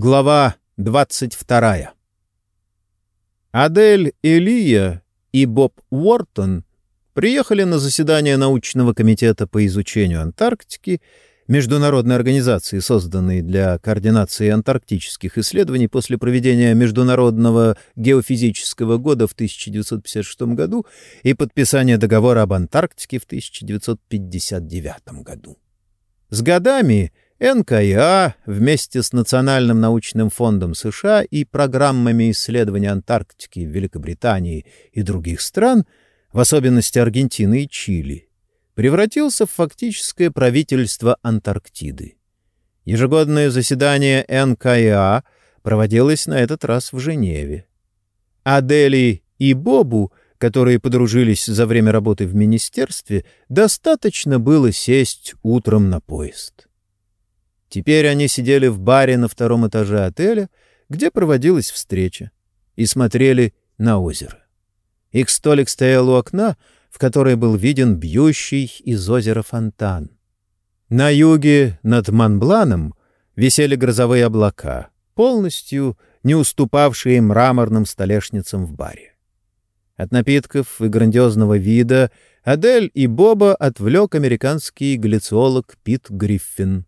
Глава 22. Адель Элия и Боб Уортон приехали на заседание научного комитета по изучению Антарктики, международной организации, созданной для координации антарктических исследований после проведения Международного геофизического года в 1956 году и подписания договора об Антарктике в 1959 году. С годами НКИА вместе с Национальным научным фондом США и программами исследования Антарктики в Великобритании и других стран, в особенности Аргентины и Чили, превратился в фактическое правительство Антарктиды. Ежегодное заседание НКИА проводилось на этот раз в Женеве. Адели и Бобу, которые подружились за время работы в министерстве, достаточно было сесть утром на поезд. Теперь они сидели в баре на втором этаже отеля, где проводилась встреча, и смотрели на озеро. Их столик стоял у окна, в которое был виден бьющий из озера фонтан. На юге над Монбланом висели грозовые облака, полностью не уступавшие мраморным столешницам в баре. От напитков и грандиозного вида Адель и Боба отвлек американский глициолог Пит Гриффин.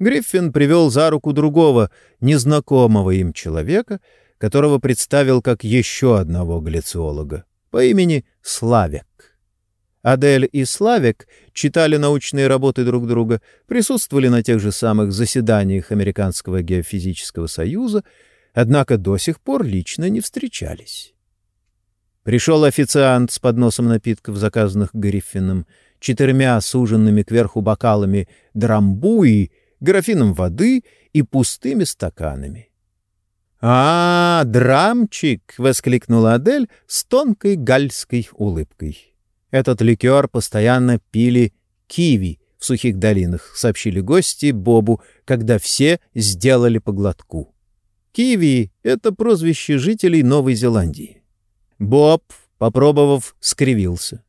Гриффин привел за руку другого, незнакомого им человека, которого представил как еще одного глициолога по имени Славик. Адель и Славик читали научные работы друг друга, присутствовали на тех же самых заседаниях Американского геофизического союза, однако до сих пор лично не встречались. Пришел официант с подносом напитков, заказанных Гриффином, четырьмя суженными кверху бокалами драмбуи графином воды и пустыми стаканами. «А, драмчик!» — воскликнула Адель с тонкой гальской улыбкой. Этот ликер постоянно пили киви в сухих долинах, сообщили гости Бобу, когда все сделали по глотку. Киви — это прозвище жителей Новой Зеландии. Боб, попробовав, скривился.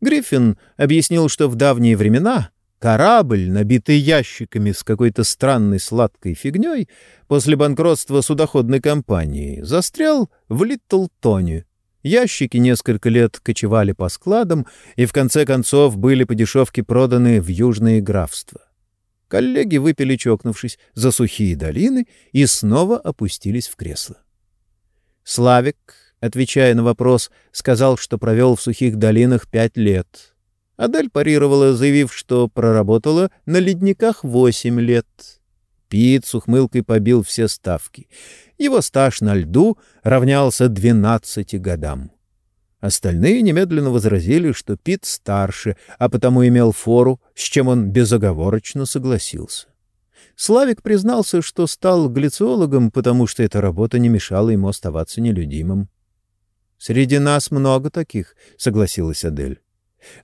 Гриффин объяснил, что в давние времена Корабль, набитый ящиками с какой-то странной сладкой фигней, после банкротства судоходной компании, застрял в Литтлтоне. Ящики несколько лет кочевали по складам и в конце концов были по дешевке проданы в южные графства. Коллеги выпили, чокнувшись, за сухие долины и снова опустились в кресло. Славик, отвечая на вопрос, сказал, что провел в сухих долинах пять лет — Адель парировала, заявив, что проработала на ледниках восемь лет. Пит с ухмылкой побил все ставки. Его стаж на льду равнялся двенадцати годам. Остальные немедленно возразили, что Пит старше, а потому имел фору, с чем он безоговорочно согласился. Славик признался, что стал глициологом, потому что эта работа не мешала ему оставаться нелюдимым. «Среди нас много таких», — согласилась Адель.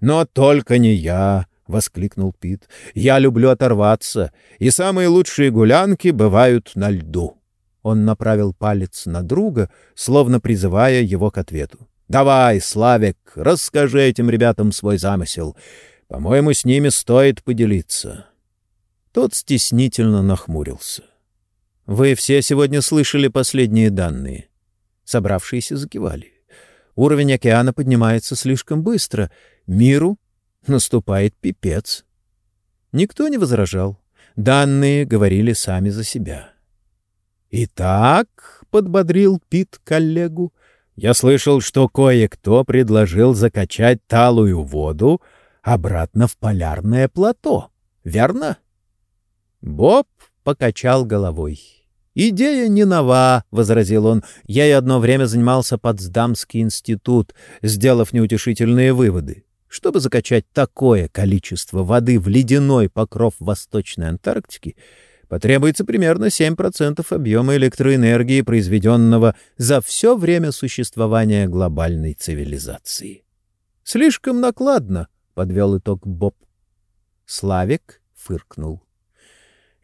«Но только не я!» — воскликнул Пит. «Я люблю оторваться, и самые лучшие гулянки бывают на льду». Он направил палец на друга, словно призывая его к ответу. «Давай, Славик, расскажи этим ребятам свой замысел. По-моему, с ними стоит поделиться». Тот стеснительно нахмурился. «Вы все сегодня слышали последние данные?» Собравшиеся закивали. Уровень океана поднимается слишком быстро, Миру наступает пипец. Никто не возражал. Данные говорили сами за себя. «Итак», — подбодрил Пит коллегу, — «я слышал, что кое-кто предложил закачать талую воду обратно в полярное плато, верно?» Боб покачал головой. «Идея не нова», — возразил он. «Я и одно время занимался Потсдамский институт, сделав неутешительные выводы. Чтобы закачать такое количество воды в ледяной покров Восточной Антарктики, потребуется примерно 7% объема электроэнергии, произведенного за все время существования глобальной цивилизации. «Слишком накладно», — подвел итог Боб. Славик фыркнул.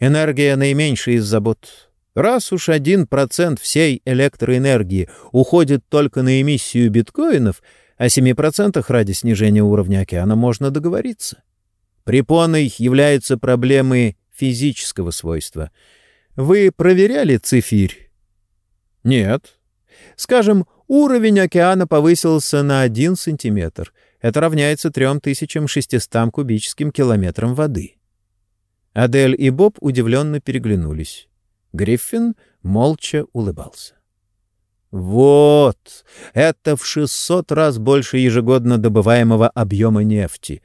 «Энергия наименьшая из забот. Раз уж один процент всей электроэнергии уходит только на эмиссию биткоинов — о 7% ради снижения уровня океана можно договориться. Препоной являются проблемы физического свойства. Вы проверяли цифирь? Нет. Скажем, уровень океана повысился на 1 сантиметр. Это равняется 3600 кубическим километрам воды. Адель и Боб удивленно переглянулись. Гриффин молча улыбался. Вот, это в 600 раз больше ежегодно добываемого объема нефти.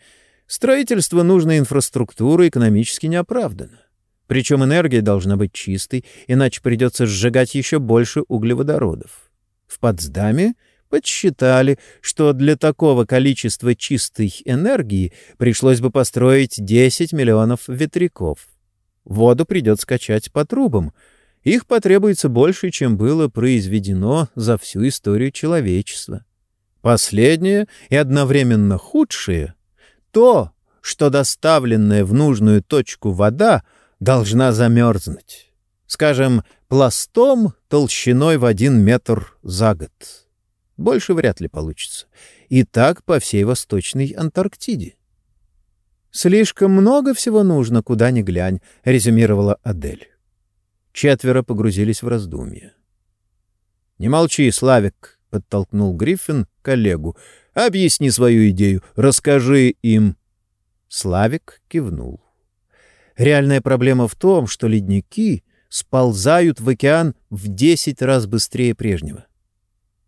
Строительство нужной инфраструктуры экономически не оправдано. Причем энергия должна быть чистой, иначе придется сжигать еще больше углеводородов. В Потсдаме подсчитали, что для такого количества чистой энергии пришлось бы построить 10 миллионов ветряков. Воду придется качать по трубам. Их потребуется больше, чем было произведено за всю историю человечества. Последнее и одновременно худшее — то, что доставленная в нужную точку вода — должна замерзнуть. Скажем, пластом толщиной в один метр за год. Больше вряд ли получится. И так по всей Восточной Антарктиде. «Слишком много всего нужно, куда ни глянь», — резюмировала Адель. Четверо погрузились в раздумья. «Не молчи, Славик», — подтолкнул Гриффин коллегу. «Объясни свою идею, расскажи им». Славик кивнул. Реальная проблема в том, что ледники сползают в океан в 10 раз быстрее прежнего.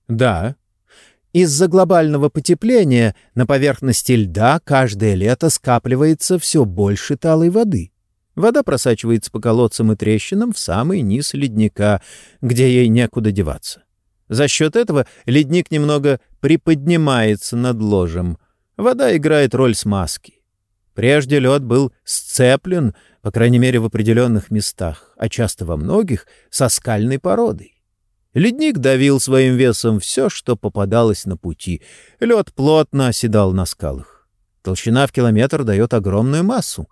Да, из-за глобального потепления на поверхности льда каждое лето скапливается все больше талой воды. Вода просачивается по колодцам и трещинам в самый низ ледника, где ей некуда деваться. За счет этого ледник немного приподнимается над ложем. Вода играет роль смазки. Прежде лед был сцеплен, по крайней мере, в определенных местах, а часто во многих, со скальной породой. Ледник давил своим весом все, что попадалось на пути. Лед плотно оседал на скалах. Толщина в километр дает огромную массу.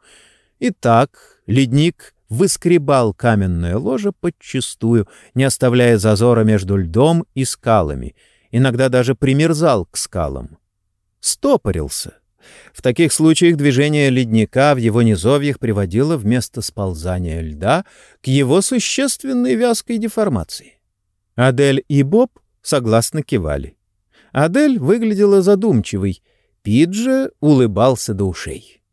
Итак, ледник выскребал каменное ложе подчистую, не оставляя зазора между льдом и скалами, иногда даже примерзал к скалам. Стопорился, в таких случаях движение ледника в его низовьях приводило вместо сползания льда к его существенной вязкой деформации. Адель и Боб согласно кивали. Адель выглядела задумчивой, Пит же улыбался до ушей.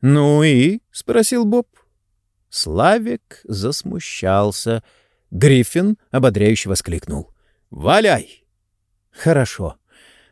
«Ну и?» — спросил Боб. Славик засмущался. Гриффин ободряюще воскликнул. «Валяй!» «Хорошо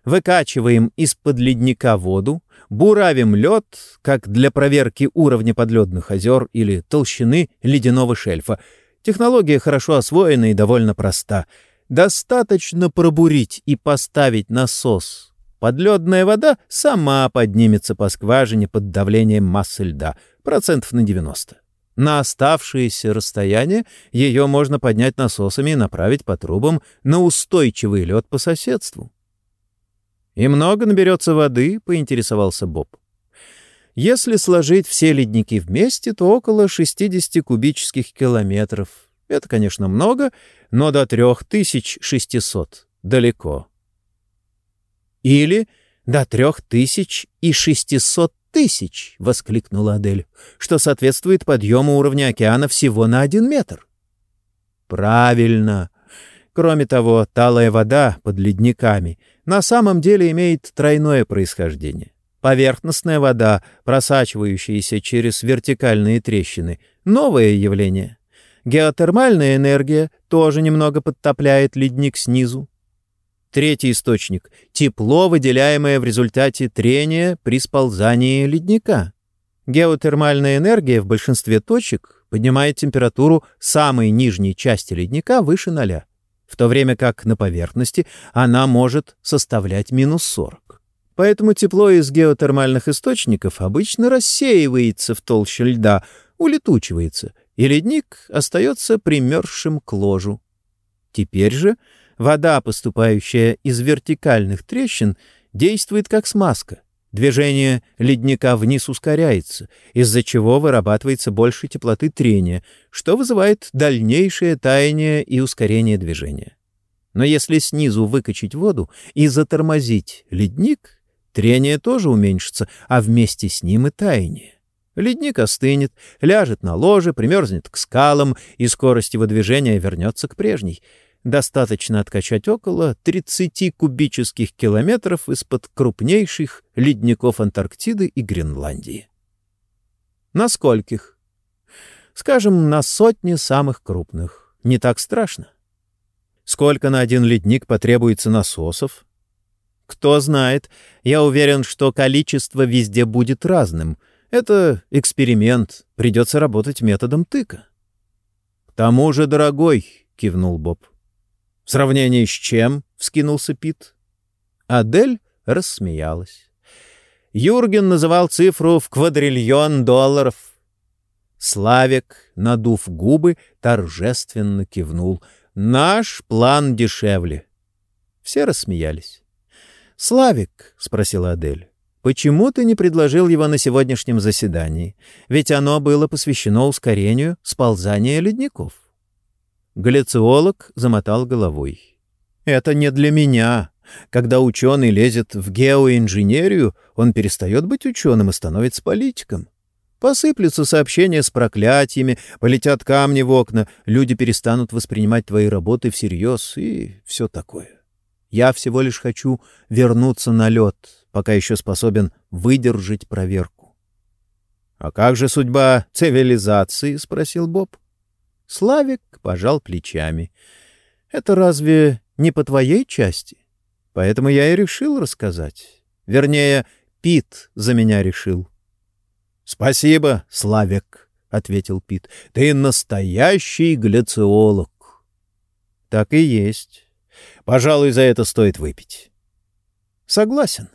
выкачиваем из-под ледника воду, буравим лед, как для проверки уровня подледных озер или толщины ледяного шельфа. Технология хорошо освоена и довольно проста. Достаточно пробурить и поставить насос. Подледная вода сама поднимется по скважине под давлением массы льда, процентов на 90. На оставшееся расстояние ее можно поднять насосами и направить по трубам на устойчивый лед по соседству. «И много наберется воды?» — поинтересовался Боб. «Если сложить все ледники вместе, то около 60 кубических километров. Это, конечно, много, но до 3600 далеко». «Или до 3600 тысяч!» — воскликнула Адель, что соответствует подъему уровня океана всего на один метр. «Правильно!» Кроме того, талая вода под ледниками на самом деле имеет тройное происхождение. Поверхностная вода, просачивающаяся через вертикальные трещины — новое явление. Геотермальная энергия тоже немного подтопляет ледник снизу. Третий источник — тепло, выделяемое в результате трения при сползании ледника. Геотермальная энергия в большинстве точек поднимает температуру самой нижней части ледника выше ноля в то время как на поверхности она может составлять минус 40. Поэтому тепло из геотермальных источников обычно рассеивается в толще льда, улетучивается, и ледник остается примерзшим к ложу. Теперь же вода, поступающая из вертикальных трещин, действует как смазка. Движение ледника вниз ускоряется, из-за чего вырабатывается больше теплоты трения, что вызывает дальнейшее таяние и ускорение движения. Но если снизу выкачать воду и затормозить ледник, трение тоже уменьшится, а вместе с ним и таяние. Ледник остынет, ляжет на ложе, примерзнет к скалам, и скорость его движения вернется к прежней. Достаточно откачать около 30 кубических километров из-под крупнейших ледников Антарктиды и Гренландии. На скольких? Скажем, на сотни самых крупных. Не так страшно. Сколько на один ледник потребуется насосов? Кто знает. Я уверен, что количество везде будет разным — это эксперимент, придется работать методом тыка. — К тому же, дорогой, — кивнул Боб. — В сравнении с чем? — вскинулся Пит. Адель рассмеялась. Юрген называл цифру в квадриллион долларов. Славик, надув губы, торжественно кивнул. «Наш план дешевле». Все рассмеялись. «Славик», — спросила Адель, Почему ты не предложил его на сегодняшнем заседании? Ведь оно было посвящено ускорению сползания ледников. Галлициолог замотал головой. «Это не для меня. Когда ученый лезет в геоинженерию, он перестает быть ученым и становится политиком. Посыплются сообщения с проклятиями, полетят камни в окна, люди перестанут воспринимать твои работы всерьез и все такое. Я всего лишь хочу вернуться на лед, пока еще способен выдержать проверку. — А как же судьба цивилизации? — спросил Боб. Славик пожал плечами. — Это разве не по твоей части? Поэтому я и решил рассказать. Вернее, Пит за меня решил. — Спасибо, Славик, — ответил Пит. — Ты настоящий глициолог. — Так и есть. Пожалуй, за это стоит выпить. — Согласен.